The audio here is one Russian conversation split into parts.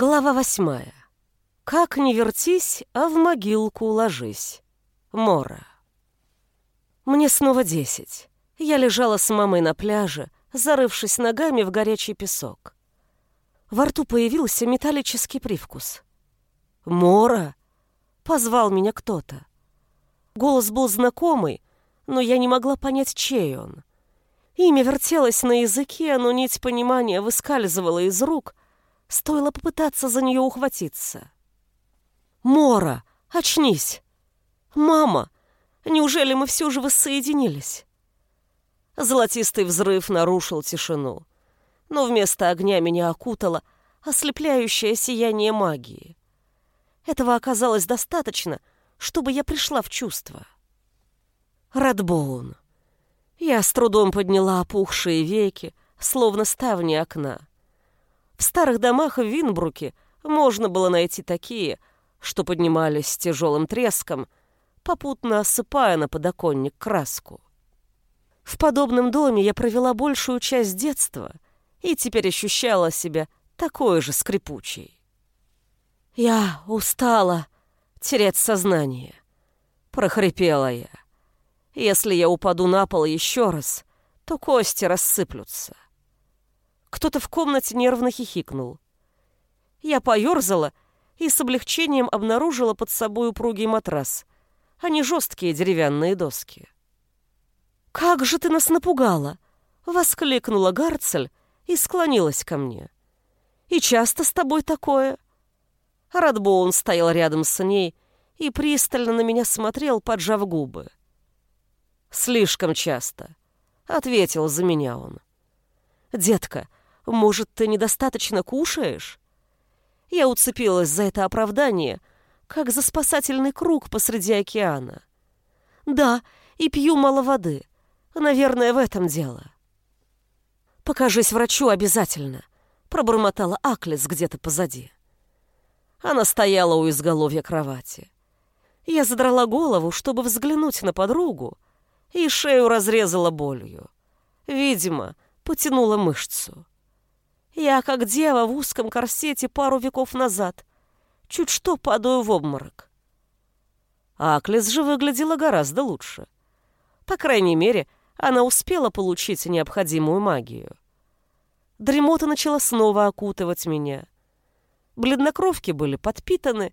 Глава восьмая. Как не вертись, а в могилку ложись. Мора. Мне снова десять. Я лежала с мамой на пляже, зарывшись ногами в горячий песок. Во рту появился металлический привкус. «Мора!» — позвал меня кто-то. Голос был знакомый, но я не могла понять, чей он. Имя вертелось на языке, но нить понимания выскальзывала из рук, стоило попытаться за нее ухватиться. «Мора, очнись! Мама, неужели мы все же воссоединились?» Золотистый взрыв нарушил тишину, но вместо огня меня окутало ослепляющее сияние магии. Этого оказалось достаточно, чтобы я пришла в чувство. Радбоун. Я с трудом подняла опухшие веки, словно ставни окна. В старых домах в Винбруке можно было найти такие, что поднимались с тяжелым треском, попутно осыпая на подоконник краску. В подобном доме я провела большую часть детства и теперь ощущала себя такой же скрипучей. «Я устала терять сознание», — прохрипела я. Если я упаду на пол еще раз, то кости рассыплются. Кто-то в комнате нервно хихикнул. Я поерзала и с облегчением обнаружила под собой упругий матрас, а не жесткие деревянные доски. «Как же ты нас напугала!» — воскликнула Гарцель и склонилась ко мне. «И часто с тобой такое?» Радбоун стоял рядом с ней и пристально на меня смотрел, поджав губы. «Слишком часто», — ответил за меня он. «Детка, может, ты недостаточно кушаешь?» Я уцепилась за это оправдание, как за спасательный круг посреди океана. «Да, и пью мало воды. Наверное, в этом дело». «Покажись врачу обязательно», — пробормотала Аклес где-то позади. Она стояла у изголовья кровати. Я задрала голову, чтобы взглянуть на подругу, и шею разрезала болью. Видимо, потянула мышцу. Я, как дева в узком корсете пару веков назад, чуть что падаю в обморок. Аклес же выглядела гораздо лучше. По крайней мере, она успела получить необходимую магию. Дремота начала снова окутывать меня. Бледнокровки были подпитаны,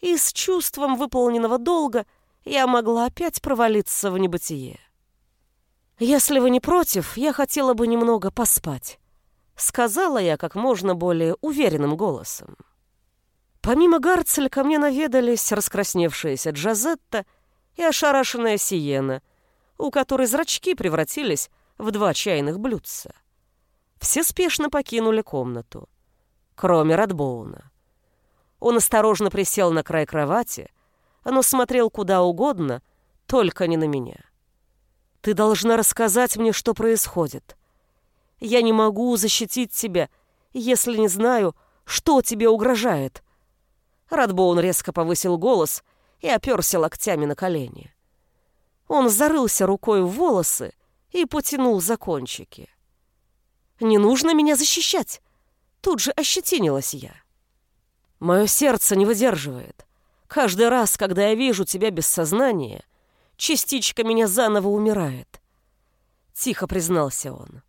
и с чувством выполненного долга — я могла опять провалиться в небытие. «Если вы не против, я хотела бы немного поспать», — сказала я как можно более уверенным голосом. Помимо Гарцеля ко мне наведались раскрасневшаяся Джазетта и ошарашенная Сиена, у которой зрачки превратились в два чайных блюдца. Все спешно покинули комнату, кроме Радбоуна. Он осторожно присел на край кровати, но смотрел куда угодно, только не на меня. Ты должна рассказать мне, что происходит. Я не могу защитить тебя, если не знаю, что тебе угрожает. Радбоун резко повысил голос и оперся локтями на колени. Он зарылся рукой в волосы и потянул за кончики. «Не нужно меня защищать!» Тут же ощетинилась я. Мое сердце не выдерживает. Каждый раз, когда я вижу тебя без сознания, частичка меня заново умирает. Тихо признался он.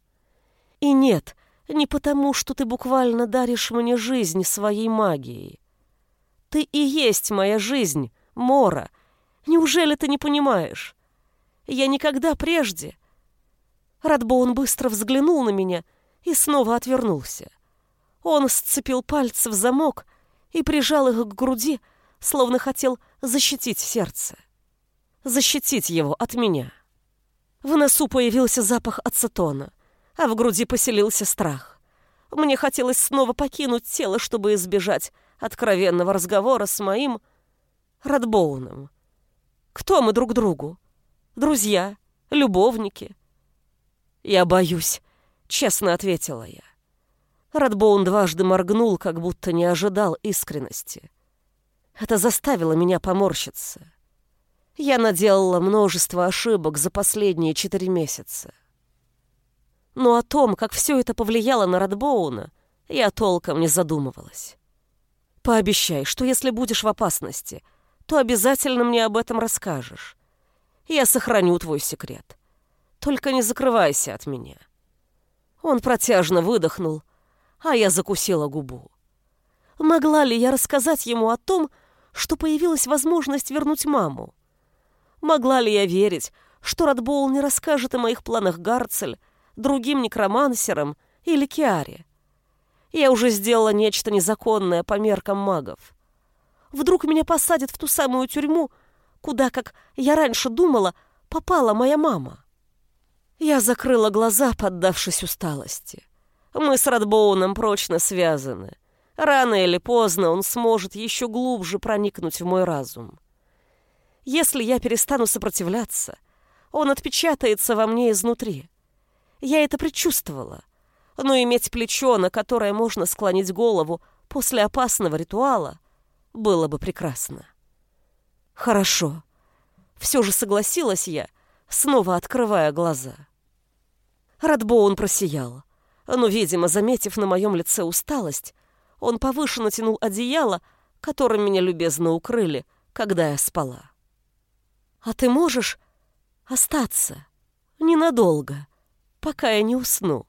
И нет, не потому, что ты буквально даришь мне жизнь своей магией. Ты и есть моя жизнь, Мора. Неужели ты не понимаешь? Я никогда прежде... Радбоун быстро взглянул на меня и снова отвернулся. Он сцепил пальцы в замок и прижал их к груди, словно хотел защитить сердце. Защитить его от меня. В носу появился запах ацетона, а в груди поселился страх. Мне хотелось снова покинуть тело, чтобы избежать откровенного разговора с моим Радбоуном. Кто мы друг другу? Друзья? Любовники? Я боюсь, честно ответила я. Радбоун дважды моргнул, как будто не ожидал искренности. Это заставило меня поморщиться. Я наделала множество ошибок за последние четыре месяца. Но о том, как все это повлияло на Радбоуна, я толком не задумывалась. Пообещай, что если будешь в опасности, то обязательно мне об этом расскажешь. Я сохраню твой секрет. Только не закрывайся от меня». Он протяжно выдохнул, а я закусила губу. Могла ли я рассказать ему о том, что появилась возможность вернуть маму? Могла ли я верить, что Радбоул не расскажет о моих планах Гарцель, другим некромансерам или Киаре? Я уже сделала нечто незаконное по меркам магов. Вдруг меня посадят в ту самую тюрьму, куда, как я раньше думала, попала моя мама. Я закрыла глаза, поддавшись усталости. Мы с Радбоуном прочно связаны. Рано или поздно он сможет еще глубже проникнуть в мой разум. Если я перестану сопротивляться, он отпечатается во мне изнутри. Я это предчувствовала. Но иметь плечо, на которое можно склонить голову после опасного ритуала, было бы прекрасно. Хорошо. Все же согласилась я, снова открывая глаза. Радбоун просиял. Но, видимо, заметив на моем лице усталость, он повыше натянул одеяло, которым меня любезно укрыли, когда я спала. «А ты можешь остаться ненадолго, пока я не усну?»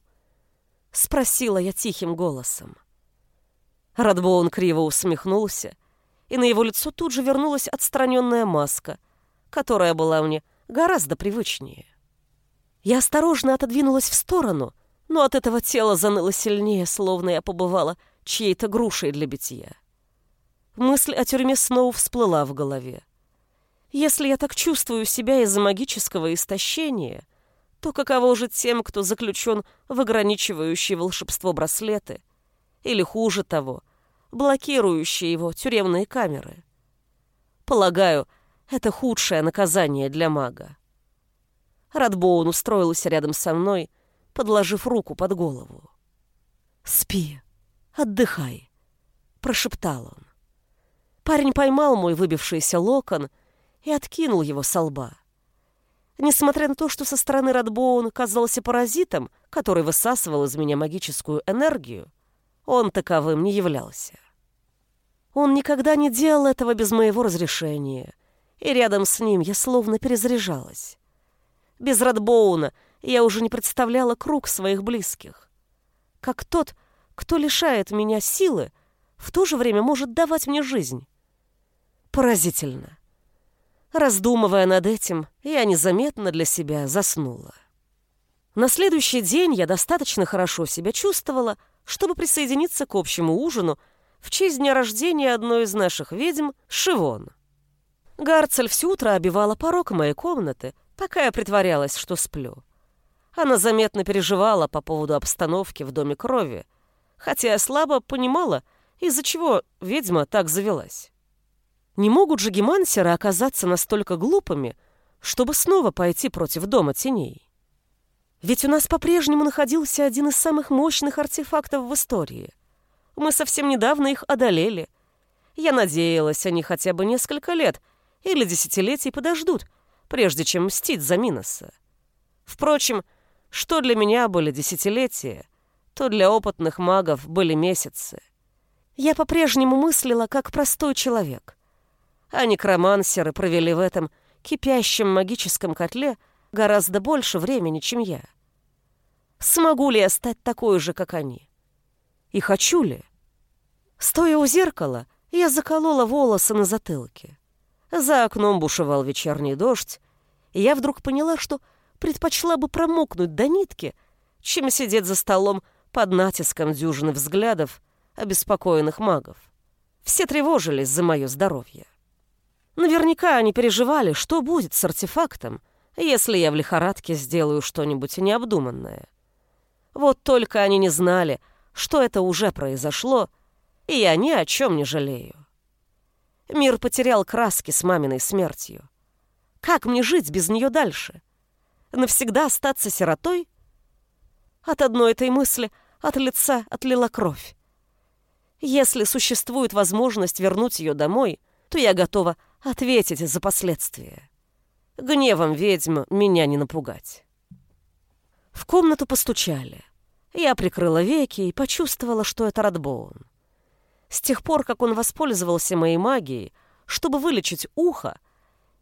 — спросила я тихим голосом. Радбоун криво усмехнулся, и на его лицо тут же вернулась отстраненная маска, которая была мне гораздо привычнее. Я осторожно отодвинулась в сторону, но от этого тело заныло сильнее, словно я побывала чьей-то грушей для битья. Мысль о тюрьме снова всплыла в голове. Если я так чувствую себя из-за магического истощения, то каково же тем, кто заключен в ограничивающие волшебство браслеты, или, хуже того, блокирующие его тюремные камеры? Полагаю, это худшее наказание для мага. Радбоун устроился рядом со мной, подложив руку под голову. «Спи, отдыхай», — прошептал он. Парень поймал мой выбившийся локон и откинул его со лба. Несмотря на то, что со стороны Радбоун казался паразитом, который высасывал из меня магическую энергию, он таковым не являлся. Он никогда не делал этого без моего разрешения, и рядом с ним я словно перезаряжалась. Без Радбоуна я уже не представляла круг своих близких. Как тот, кто лишает меня силы, в то же время может давать мне жизнь. Поразительно. Раздумывая над этим, я незаметно для себя заснула. На следующий день я достаточно хорошо себя чувствовала, чтобы присоединиться к общему ужину в честь дня рождения одной из наших ведьм, Шивон. Гарцель все утро обивала порог моей комнаты, пока я притворялась, что сплю. Она заметно переживала по поводу обстановки в Доме Крови, хотя я слабо понимала, из-за чего ведьма так завелась. Не могут же гемансеры оказаться настолько глупыми, чтобы снова пойти против Дома Теней? Ведь у нас по-прежнему находился один из самых мощных артефактов в истории. Мы совсем недавно их одолели. Я надеялась, они хотя бы несколько лет или десятилетий подождут, прежде чем мстить за Миноса. Впрочем, что для меня были десятилетия, то для опытных магов были месяцы. Я по-прежнему мыслила как простой человек. А некромансеры провели в этом кипящем магическом котле гораздо больше времени, чем я. Смогу ли я стать такой же, как они? И хочу ли? Стоя у зеркала, я заколола волосы на затылке. За окном бушевал вечерний дождь, и я вдруг поняла, что предпочла бы промокнуть до нитки, чем сидеть за столом под натиском дюжины взглядов обеспокоенных магов. Все тревожились за мое здоровье. Наверняка они переживали, что будет с артефактом, если я в лихорадке сделаю что-нибудь необдуманное. Вот только они не знали, что это уже произошло, и я ни о чем не жалею. Мир потерял краски с маминой смертью. Как мне жить без нее дальше? Навсегда остаться сиротой? От одной этой мысли от лица отлила кровь. Если существует возможность вернуть ее домой, то я готова ответить за последствия. Гневом ведьм меня не напугать. В комнату постучали. Я прикрыла веки и почувствовала, что это Радбоун. С тех пор, как он воспользовался моей магией, чтобы вылечить ухо,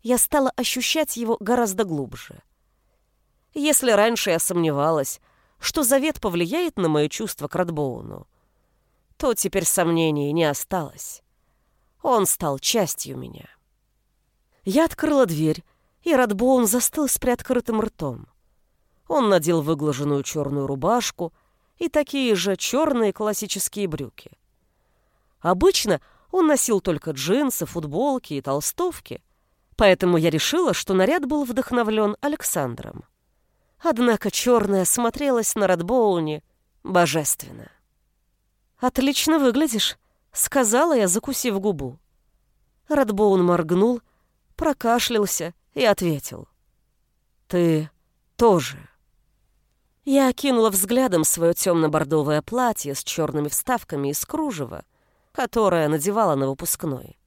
я стала ощущать его гораздо глубже. Если раньше я сомневалась, что завет повлияет на мои чувства к Радбоуну, то теперь сомнений не осталось. Он стал частью меня. Я открыла дверь, и Радбоун застыл с приоткрытым ртом. Он надел выглаженную черную рубашку и такие же черные классические брюки. Обычно он носил только джинсы, футболки и толстовки, поэтому я решила, что наряд был вдохновлен Александром. Однако черная смотрелась на Радбоуне божественно. «Отлично выглядишь», — сказала я, закусив губу. Радбоун моргнул, прокашлялся и ответил. «Ты тоже». Я окинула взглядом свое темно-бордовое платье с черными вставками из кружева, которое надевала на выпускной.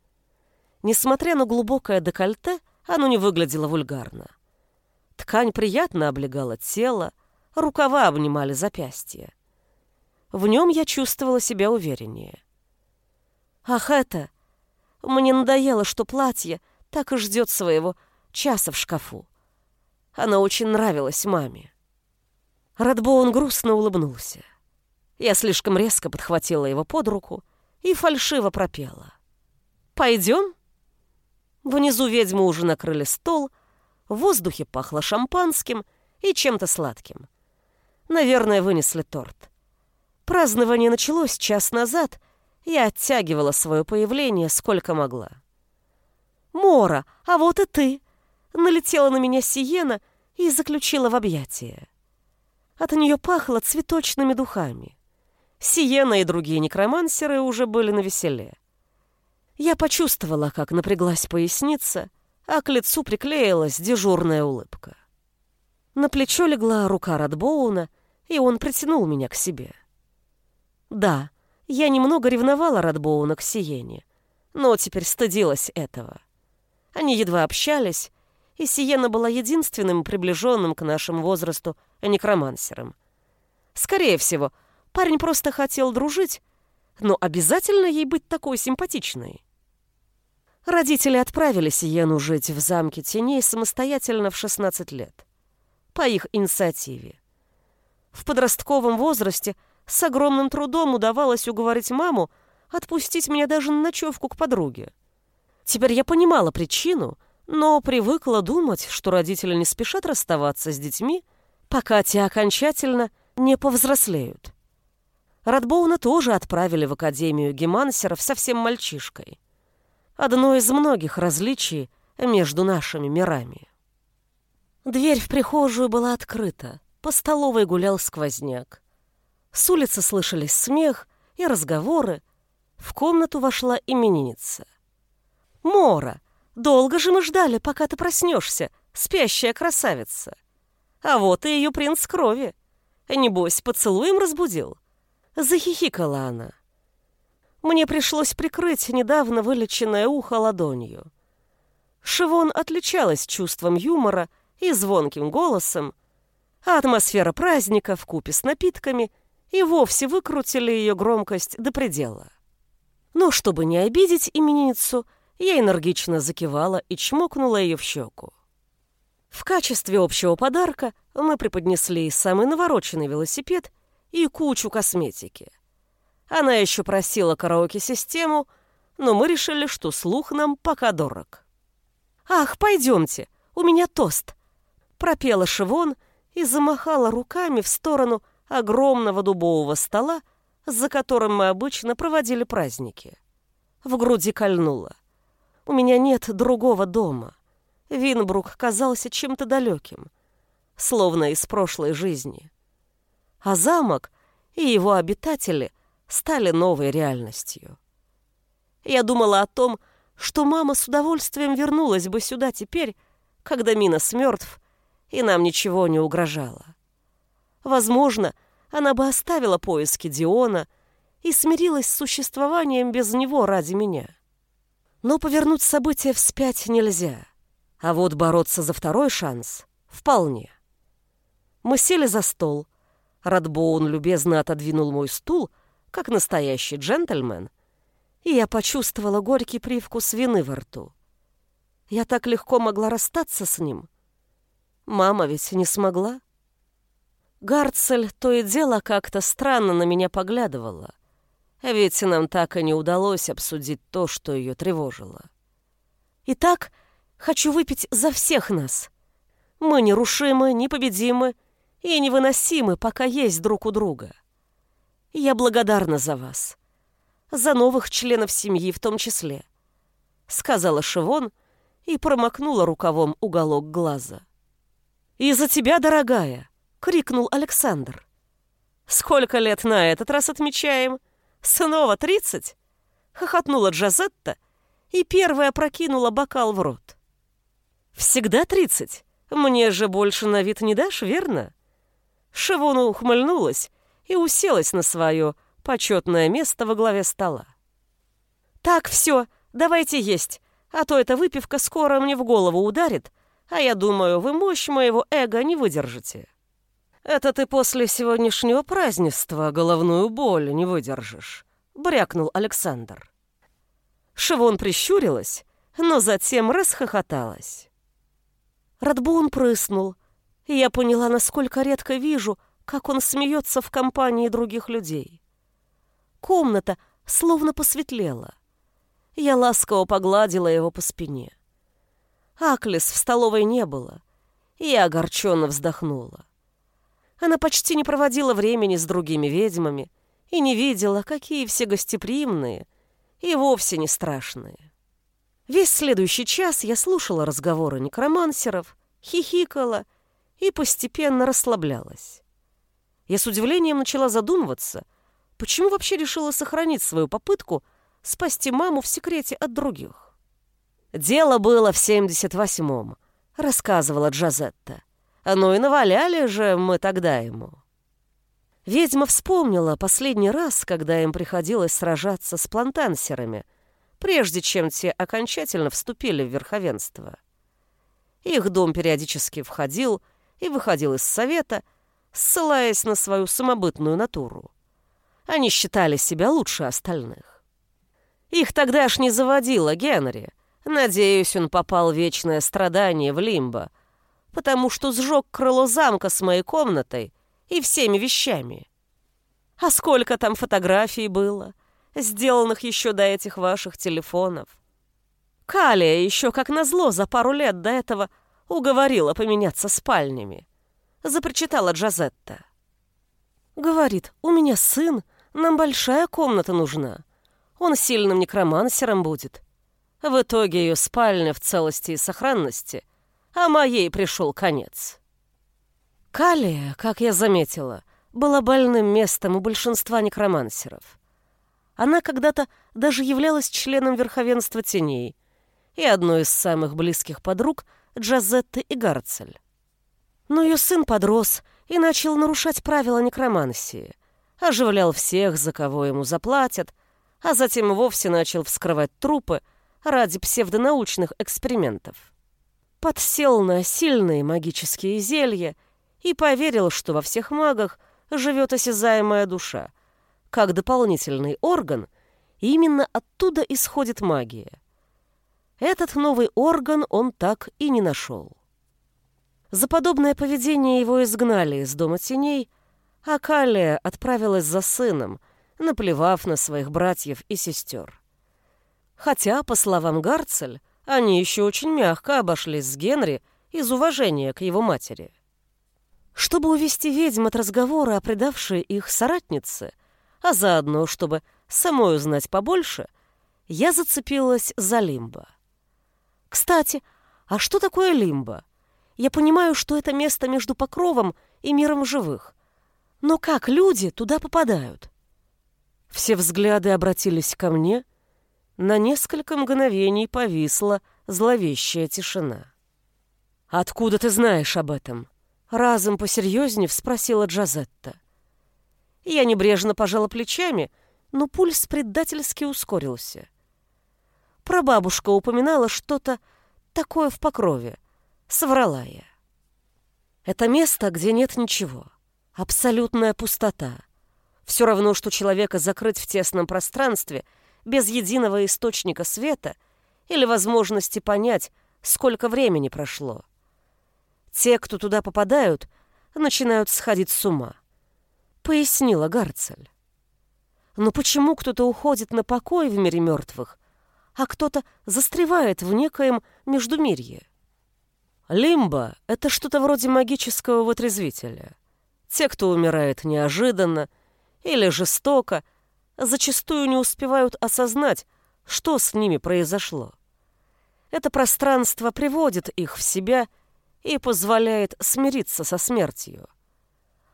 Несмотря на глубокое декольте, оно не выглядело вульгарно. Ткань приятно облегала тело, рукава обнимали запястья. В нем я чувствовала себя увереннее. Ах, это... Мне надоело, что платье так и ждет своего часа в шкафу. Оно очень нравилось маме. Радбоун грустно улыбнулся. Я слишком резко подхватила его под руку и фальшиво пропела. «Пойдем?» Внизу ведьмы уже накрыли стол, в воздухе пахло шампанским и чем-то сладким. Наверное, вынесли торт. Празднование началось час назад, я оттягивала свое появление сколько могла. «Мора, а вот и ты!» Налетела на меня Сиена и заключила в объятия. От нее пахло цветочными духами. Сиена и другие некромансеры уже были на веселе. Я почувствовала, как напряглась поясница, а к лицу приклеилась дежурная улыбка. На плечо легла рука Радбоуна, и он притянул меня к себе. Да, я немного ревновала Радбоуна к Сиене, но теперь стыдилась этого. Они едва общались, и Сиена была единственным приближенным к нашему возрасту некромансером. Скорее всего, парень просто хотел дружить, но обязательно ей быть такой симпатичной. Родители отправили Сиену жить в замке теней самостоятельно в 16 лет. По их инициативе. В подростковом возрасте с огромным трудом удавалось уговорить маму отпустить меня даже на ночевку к подруге. Теперь я понимала причину — но привыкла думать, что родители не спешат расставаться с детьми, пока те окончательно не повзрослеют. Радбоуна тоже отправили в Академию гемансеров совсем мальчишкой. Одно из многих различий между нашими мирами. Дверь в прихожую была открыта, по столовой гулял сквозняк. С улицы слышались смех и разговоры. В комнату вошла именинница. «Мора!» Долго же мы ждали, пока ты проснешься, спящая красавица. А вот и ее принц крови. Небось, поцелуем разбудил. Захихикала она. Мне пришлось прикрыть недавно вылеченное ухо ладонью. Шивон отличалась чувством юмора и звонким голосом, а атмосфера праздника в купе с напитками и вовсе выкрутили ее громкость до предела. Но чтобы не обидеть именинницу, я энергично закивала и чмокнула ее в щеку. В качестве общего подарка мы преподнесли самый навороченный велосипед и кучу косметики. Она еще просила караоке-систему, но мы решили, что слух нам пока дорог. «Ах, пойдемте, у меня тост!» пропела Шивон и замахала руками в сторону огромного дубового стола, за которым мы обычно проводили праздники. В груди кольнуло. У меня нет другого дома. Винбрук казался чем-то далеким, словно из прошлой жизни. А замок и его обитатели стали новой реальностью. Я думала о том, что мама с удовольствием вернулась бы сюда теперь, когда Минос мертв, и нам ничего не угрожало. Возможно, она бы оставила поиски Диона и смирилась с существованием без него ради меня. Но повернуть события вспять нельзя. А вот бороться за второй шанс — вполне. Мы сели за стол. Радбоун любезно отодвинул мой стул, как настоящий джентльмен, и я почувствовала горький привкус вины во рту. Я так легко могла расстаться с ним. Мама ведь не смогла. Гарцель то и дело как-то странно на меня поглядывала. Ведь нам так и не удалось обсудить то, что ее тревожило. Итак, хочу выпить за всех нас. Мы нерушимы, непобедимы и невыносимы, пока есть друг у друга. Я благодарна за вас. За новых членов семьи в том числе. Сказала Шивон и промокнула рукавом уголок глаза. «И за тебя, дорогая!» — крикнул Александр. «Сколько лет на этот раз отмечаем? Снова тридцать?» — хохотнула Джазетта и первая прокинула бокал в рот. «Всегда тридцать? Мне же больше на вид не дашь, верно?» Шивона ухмыльнулась и уселась на свое почетное место во главе стола. «Так, все, давайте есть, а то эта выпивка скоро мне в голову ударит, а я думаю, вы мощь моего эго не выдержите. Это ты после сегодняшнего празднества головную боль не выдержишь, брякнул Александр. Шивон прищурилась, но затем расхохоталась. Радбун прыснул, и я поняла, насколько редко вижу, как он смеется в компании других людей. Комната словно посветлела. Я ласково погладила его по спине. Аклес в столовой не было. Я огорченно вздохнула. Она почти не проводила времени с другими ведьмами и не видела, какие все гостеприимные и вовсе не страшные. Весь следующий час я слушала разговоры некромансеров, хихикала и постепенно расслаблялась. Я с удивлением начала задумываться, почему вообще решила сохранить свою попытку спасти маму в секрете от других. «Дело было в 78-м», — рассказывала Джазетта. «Ну и наваляли же мы тогда ему». Ведьма вспомнила последний раз, когда им приходилось сражаться с плантансерами, прежде чем те окончательно вступили в верховенство. Их дом периодически входил и выходил из совета, ссылаясь на свою самобытную натуру. Они считали себя лучше остальных. Их тогда ж не заводила Генри — Надеюсь, он попал в вечное страдание в Лимбо, потому что сжег крыло замка с моей комнатой и всеми вещами. А сколько там фотографий было, сделанных еще до этих ваших телефонов. Калия еще, как назло, за пару лет до этого уговорила поменяться спальнями. Запричитала Джазетта. Говорит, у меня сын, нам большая комната нужна. Он сильным некромансером будет. В итоге ее спальня в целости и сохранности, а моей пришел конец. Калия, как я заметила, была больным местом у большинства некромансеров. Она когда-то даже являлась членом Верховенства Теней и одной из самых близких подруг Джазетты и Гарцель. Но ее сын подрос и начал нарушать правила некромансии, оживлял всех, за кого ему заплатят, а затем вовсе начал вскрывать трупы, ради псевдонаучных экспериментов. Подсел на сильные магические зелья и поверил, что во всех магах живет осязаемая душа. Как дополнительный орган, именно оттуда исходит магия. Этот новый орган он так и не нашел. За подобное поведение его изгнали из Дома Теней, а Калия отправилась за сыном, наплевав на своих братьев и сестер. Хотя, по словам Гарцель, они еще очень мягко обошлись с Генри из уважения к его матери. Чтобы увести ведьм от разговора о предавшей их соратнице, а заодно, чтобы самой узнать побольше, я зацепилась за Лимбо. Кстати, а что такое Лимбо? Я понимаю, что это место между Покровом и миром живых. Но как люди туда попадают? Все взгляды обратились ко мне, на несколько мгновений повисла зловещая тишина. «Откуда ты знаешь об этом?» Разом посерьезнее спросила Джазетта. Я небрежно пожала плечами, но пульс предательски ускорился. Прабабушка упоминала что-то такое в покрове. Соврала я. Это место, где нет ничего. Абсолютная пустота. Все равно, что человека закрыть в тесном пространстве — без единого источника света или возможности понять, сколько времени прошло. Те, кто туда попадают, начинают сходить с ума. Пояснила Гарцель. Но почему кто-то уходит на покой в мире мертвых, а кто-то застревает в некоем междумирье? Лимба — это что-то вроде магического вытрезвителя. Те, кто умирает неожиданно или жестоко, зачастую не успевают осознать, что с ними произошло. Это пространство приводит их в себя и позволяет смириться со смертью.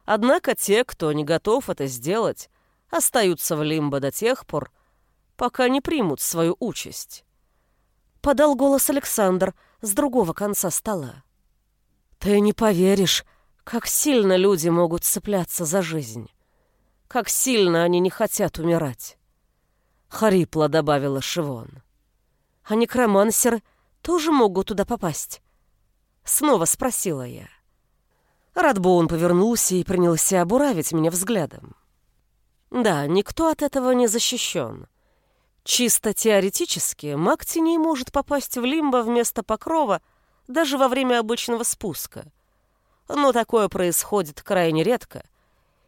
Однако те, кто не готов это сделать, остаются в лимбо до тех пор, пока не примут свою участь. Подал голос Александр с другого конца стола. «Ты не поверишь, как сильно люди могут цепляться за жизнь. Как сильно они не хотят умирать!» Харипло добавила Шивон. «А некромансеры тоже могут туда попасть?» Снова спросила я. Радбоун повернулся и принялся обуравить меня взглядом. Да, никто от этого не защищен. Чисто теоретически маг теней может попасть в лимбо вместо покрова даже во время обычного спуска. Но такое происходит крайне редко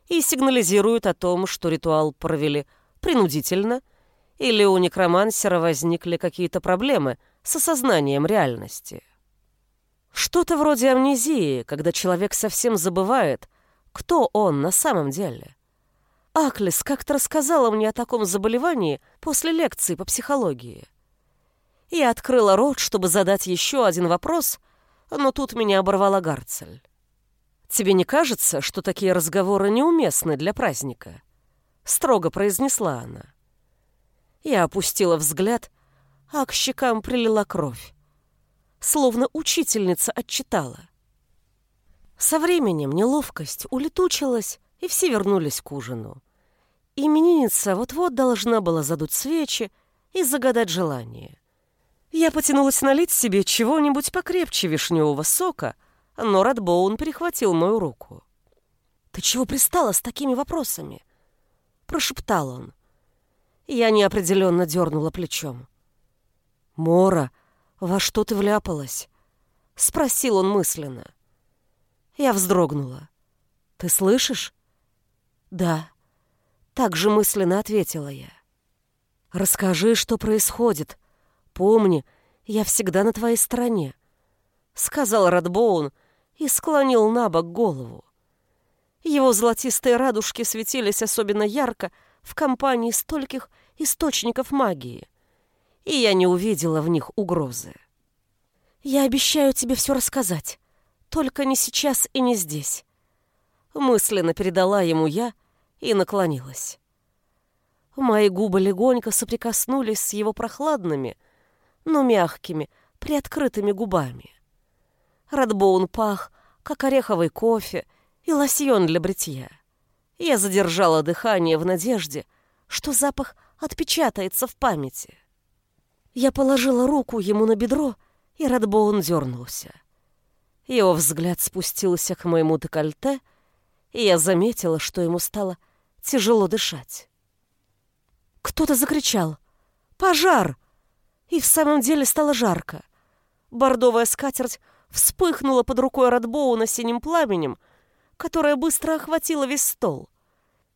и сигнализирует о том, что ритуал провели принудительно или у некромансера возникли какие-то проблемы с осознанием реальности. Что-то вроде амнезии, когда человек совсем забывает, кто он на самом деле. Аклис как-то рассказала мне о таком заболевании после лекции по психологии. Я открыла рот, чтобы задать еще один вопрос, но тут меня оборвала Гарцель. «Тебе не кажется, что такие разговоры неуместны для праздника?» Строго произнесла она. Я опустила взгляд, а к щекам прилила кровь. Словно учительница отчитала. Со временем неловкость улетучилась, и все вернулись к ужину. Именинница вот-вот должна была задуть свечи и загадать желание. Я потянулась налить себе чего-нибудь покрепче вишневого сока, но Радбоун перехватил мою руку. «Ты чего пристала с такими вопросами?» Прошептал он. Я неопределенно дернула плечом. «Мора, во что ты вляпалась?» Спросил он мысленно. Я вздрогнула. «Ты слышишь?» «Да», — так же мысленно ответила я. «Расскажи, что происходит. Помни, я всегда на твоей стороне», — сказал Радбоун и склонил на бок голову. Его золотистые радужки светились особенно ярко в компании стольких источников магии, и я не увидела в них угрозы. «Я обещаю тебе все рассказать, только не сейчас и не здесь», мысленно передала ему я и наклонилась. Мои губы легонько соприкоснулись с его прохладными, но мягкими, приоткрытыми губами. Радбоун пах, как ореховый кофе и лосьон для бритья. Я задержала дыхание в надежде, что запах отпечатается в памяти. Я положила руку ему на бедро, и Радбоун дернулся. Его взгляд спустился к моему декольте, и я заметила, что ему стало тяжело дышать. Кто-то закричал «Пожар!» И в самом деле стало жарко. Бордовая скатерть вспыхнула под рукой Радбоуна синим пламенем, которое быстро охватило весь стол.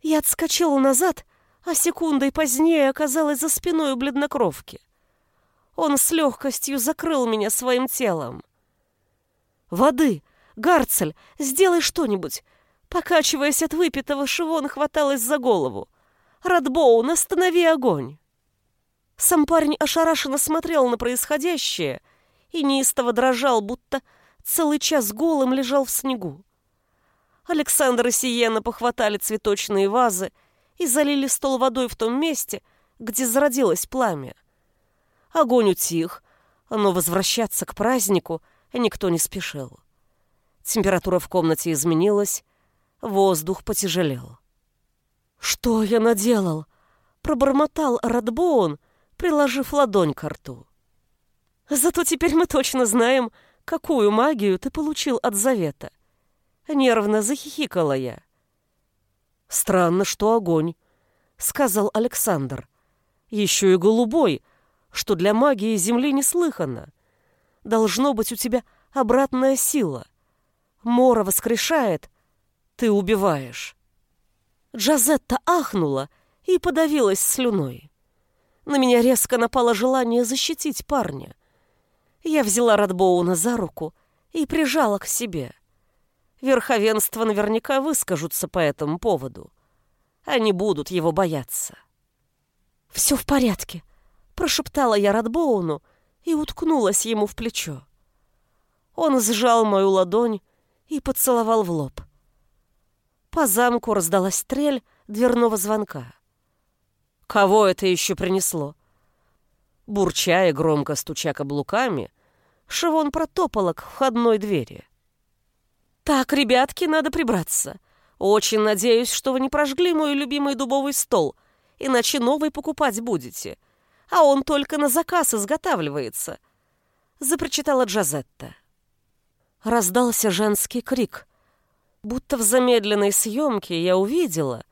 Я отскочила назад, а секундой позднее оказалась за спиной у бледнокровки. Он с легкостью закрыл меня своим телом. «Воды! Гарцель, сделай что-нибудь! Покачиваясь от выпитого, Шивон хваталась за голову. «Радбоун, останови огонь!» Сам парень ошарашенно смотрел на происходящее и неистово дрожал, будто целый час голым лежал в снегу. Александр и Сиена похватали цветочные вазы и залили стол водой в том месте, где зародилось пламя. Огонь утих, но возвращаться к празднику никто не спешил. Температура в комнате изменилась, Воздух потяжелел. «Что я наделал?» — пробормотал Радбоун, приложив ладонь к рту. «Зато теперь мы точно знаем, какую магию ты получил от завета». Нервно захихикала я. «Странно, что огонь», — сказал Александр. Еще и голубой, что для магии Земли неслыханно. Должно быть у тебя обратная сила. Мора воскрешает, ты убиваешь. Джазетта ахнула и подавилась слюной. На меня резко напало желание защитить парня. Я взяла Радбоуна за руку и прижала к себе. Верховенство наверняка выскажутся по этому поводу. Они будут его бояться. «Все в порядке», — прошептала я Радбоуну и уткнулась ему в плечо. Он сжал мою ладонь и поцеловал в лоб. По замку раздалась стрель дверного звонка. Кого это еще принесло? Бурча и громко стуча каблуками, Шивон протопала к входной двери. «Так, ребятки, надо прибраться. Очень надеюсь, что вы не прожгли мой любимый дубовый стол, иначе новый покупать будете. А он только на заказ изготавливается», — запрочитала Джазетта. Раздался женский крик. Будто в замедленной съемке я увидела,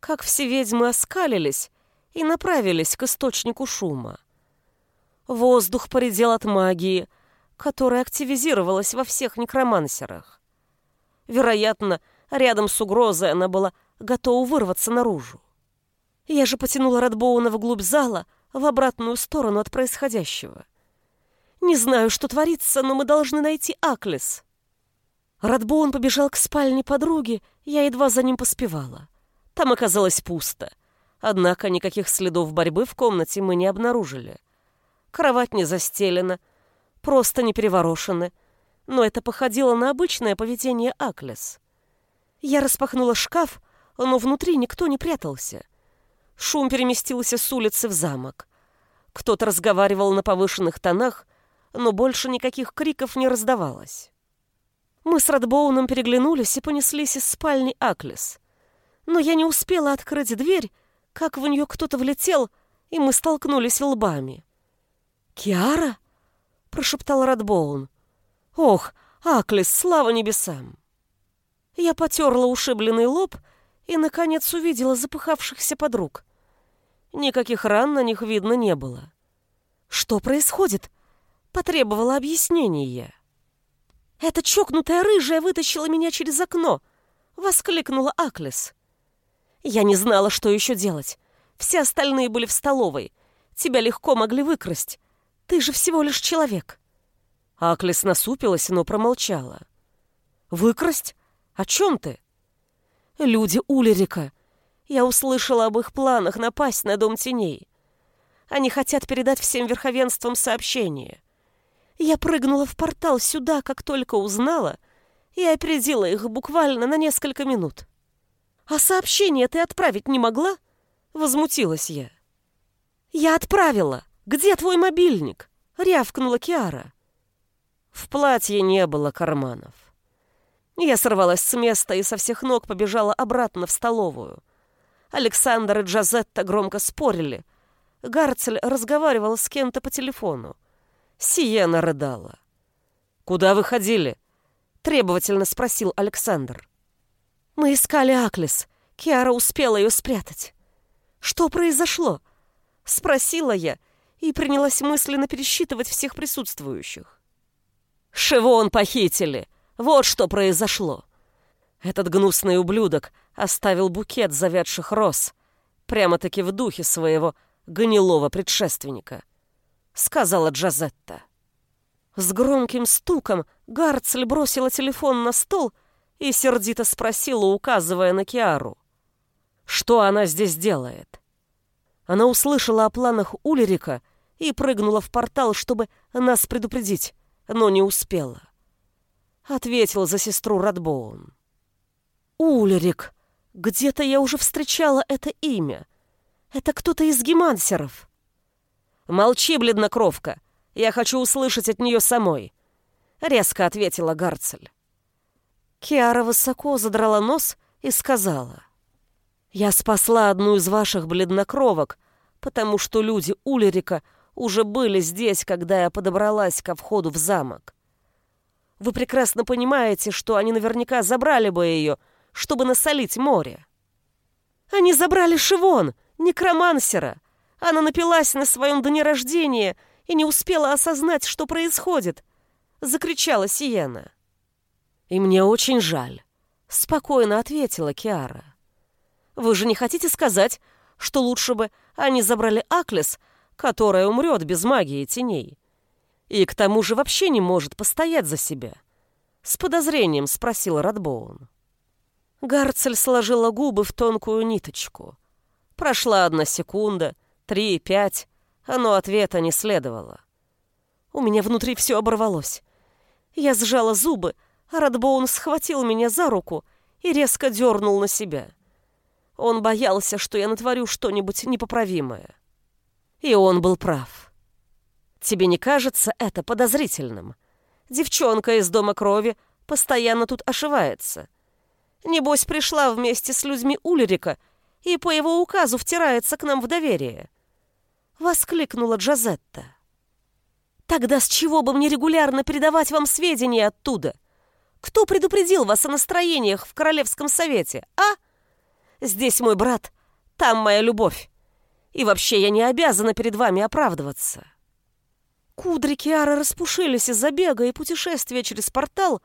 как все ведьмы оскалились и направились к источнику шума. Воздух поредел от магии, которая активизировалась во всех некромансерах. Вероятно, рядом с угрозой она была готова вырваться наружу. Я же потянула Радбоуна вглубь зала, в обратную сторону от происходящего. Не знаю, что творится, но мы должны найти Аклес. Радбоун побежал к спальне подруги, я едва за ним поспевала. Там оказалось пусто. Однако никаких следов борьбы в комнате мы не обнаружили. Кровать не застелена, просто не переворошены, но это походило на обычное поведение Аклес. Я распахнула шкаф, но внутри никто не прятался. Шум переместился с улицы в замок. Кто-то разговаривал на повышенных тонах, но больше никаких криков не раздавалось. Мы с Радбоуном переглянулись и понеслись из спальни Аклес. Но я не успела открыть дверь, как в нее кто-то влетел, и мы столкнулись лбами. «Киара?» — прошептал Радбоун. «Ох, Аклес, слава небесам!» Я потерла ушибленный лоб и, наконец, увидела запыхавшихся подруг. Никаких ран на них видно не было. «Что происходит?» Потребовала объяснения. «Эта чокнутая рыжая вытащила меня через окно!» — воскликнула Аклес. «Я не знала, что еще делать. Все остальные были в столовой. Тебя легко могли выкрасть. Ты же всего лишь человек». Аклес насупилась, но промолчала. «Выкрасть? О чем ты?» «Люди Улерика. Я услышала об их планах напасть на Дом Теней. Они хотят передать всем верховенствам сообщение. Я прыгнула в портал сюда, как только узнала, и опередила их буквально на несколько минут. «А сообщение ты отправить не могла?» — возмутилась я. «Я отправила! Где твой мобильник?» — рявкнула Киара. В платье не было карманов. Я сорвалась с места и со всех ног побежала обратно в столовую. Александр и Джазетта громко спорили. Гарцель разговаривал с кем-то по телефону. Сиена рыдала. «Куда вы ходили?» — требовательно спросил Александр. «Мы искали Аклес. Киара успела ее спрятать. Что произошло?» — спросила я и принялась мысленно пересчитывать всех присутствующих. «Шивон похитили! Вот что произошло!» Этот гнусный ублюдок оставил букет завядших роз, прямо-таки в духе своего гнилого предшественника —— сказала Джазетта. С громким стуком Гарцель бросила телефон на стол и сердито спросила, указывая на Киару. «Что она здесь делает?» Она услышала о планах Улерика и прыгнула в портал, чтобы нас предупредить, но не успела. Ответил за сестру Радбоун. «Улерик! Где-то я уже встречала это имя. Это кто-то из гемансеров». «Молчи, бледнокровка! Я хочу услышать от нее самой!» — резко ответила Гарцель. Киара высоко задрала нос и сказала. «Я спасла одну из ваших бледнокровок, потому что люди Улерика уже были здесь, когда я подобралась ко входу в замок. Вы прекрасно понимаете, что они наверняка забрали бы ее, чтобы насолить море. Они забрали Шивон, некромансера, Она напилась на своем дне рождения и не успела осознать, что происходит. Закричала Сиена. «И мне очень жаль», — спокойно ответила Киара. «Вы же не хотите сказать, что лучше бы они забрали Аклес, которая умрет без магии теней? И к тому же вообще не может постоять за себя?» С подозрением спросил Радбоун. Гарцель сложила губы в тонкую ниточку. Прошла одна секунда, три, пять, но ответа не следовало. У меня внутри все оборвалось. Я сжала зубы, а Радбоун схватил меня за руку и резко дернул на себя. Он боялся, что я натворю что-нибудь непоправимое. И он был прав. Тебе не кажется это подозрительным? Девчонка из Дома Крови постоянно тут ошивается. Небось, пришла вместе с людьми Ульрика и по его указу втирается к нам в доверие. Воскликнула Джазетта. Тогда с чего бы мне регулярно передавать вам сведения оттуда? Кто предупредил вас о настроениях в Королевском совете, а? Здесь мой брат, там моя любовь. И вообще я не обязана перед вами оправдываться. Кудри Киары распушились из-за бега и путешествия через портал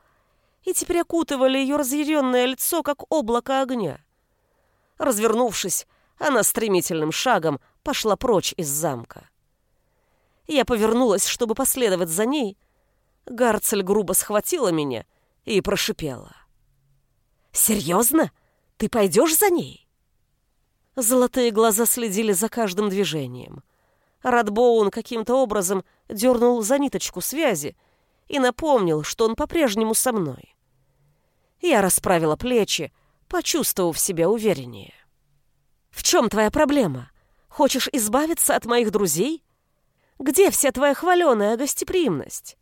и теперь окутывали ее разъяренное лицо, как облако огня. Развернувшись, она стремительным шагом пошла прочь из замка. Я повернулась, чтобы последовать за ней. Гарцель грубо схватила меня и прошипела. «Серьезно? Ты пойдешь за ней?» Золотые глаза следили за каждым движением. Радбоун каким-то образом дернул за ниточку связи и напомнил, что он по-прежнему со мной. Я расправила плечи, почувствовав себя увереннее. «В чем твоя проблема? Хочешь избавиться от моих друзей? Где вся твоя хваленая гостеприимность?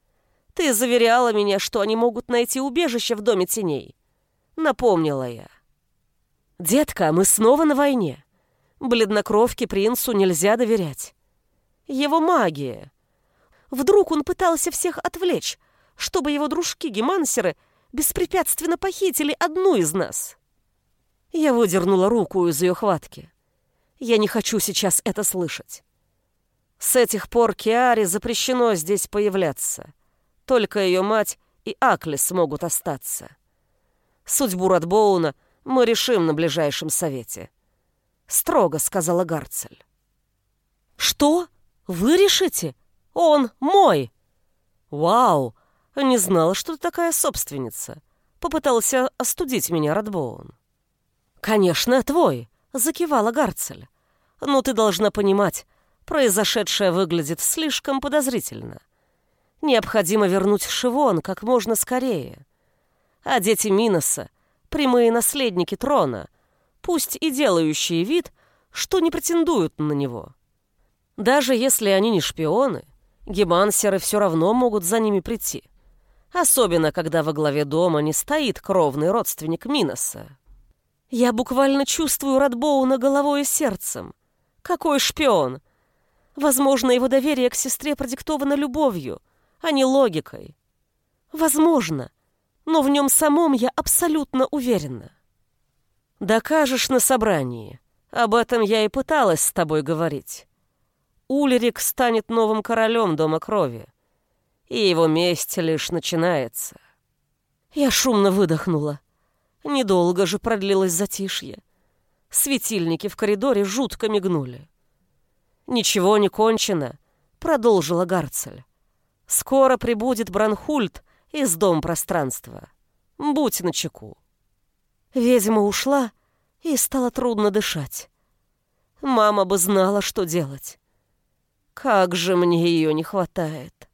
Ты заверяла меня, что они могут найти убежище в Доме Теней. Напомнила я. Детка, мы снова на войне. Бледнокровке принцу нельзя доверять. Его магия. Вдруг он пытался всех отвлечь, чтобы его дружки-гемансеры беспрепятственно похитили одну из нас. Я выдернула руку из ее хватки. Я не хочу сейчас это слышать. С этих пор Киаре запрещено здесь появляться. Только ее мать и Акли смогут остаться. Судьбу Радбоуна мы решим на ближайшем совете. Строго сказала Гарцель. Что? Вы решите? Он мой!» «Вау! Не знала, что ты такая собственница!» Попытался остудить меня Радбоун. «Конечно, твой!» — закивала Гарцель. «Но ты должна понимать, произошедшее выглядит слишком подозрительно. Необходимо вернуть Шивон как можно скорее. А дети Миноса — прямые наследники трона, пусть и делающие вид, что не претендуют на него. Даже если они не шпионы, гемансеры все равно могут за ними прийти. Особенно, когда во главе дома не стоит кровный родственник Миноса. Я буквально чувствую Радбоуна головой и сердцем. Какой шпион! Возможно, его доверие к сестре продиктовано любовью, а не логикой. Возможно, но в нем самом я абсолютно уверена. Докажешь на собрании. Об этом я и пыталась с тобой говорить. Ульрик станет новым королем Дома Крови, и его месть лишь начинается. Я шумно выдохнула. Недолго же продлилось затишье. Светильники в коридоре жутко мигнули. «Ничего не кончено», — продолжила Гарцель. «Скоро прибудет Бранхульт из Дом пространства. Будь начеку». Ведьма ушла, и стало трудно дышать. Мама бы знала, что делать. Как же мне ее не хватает.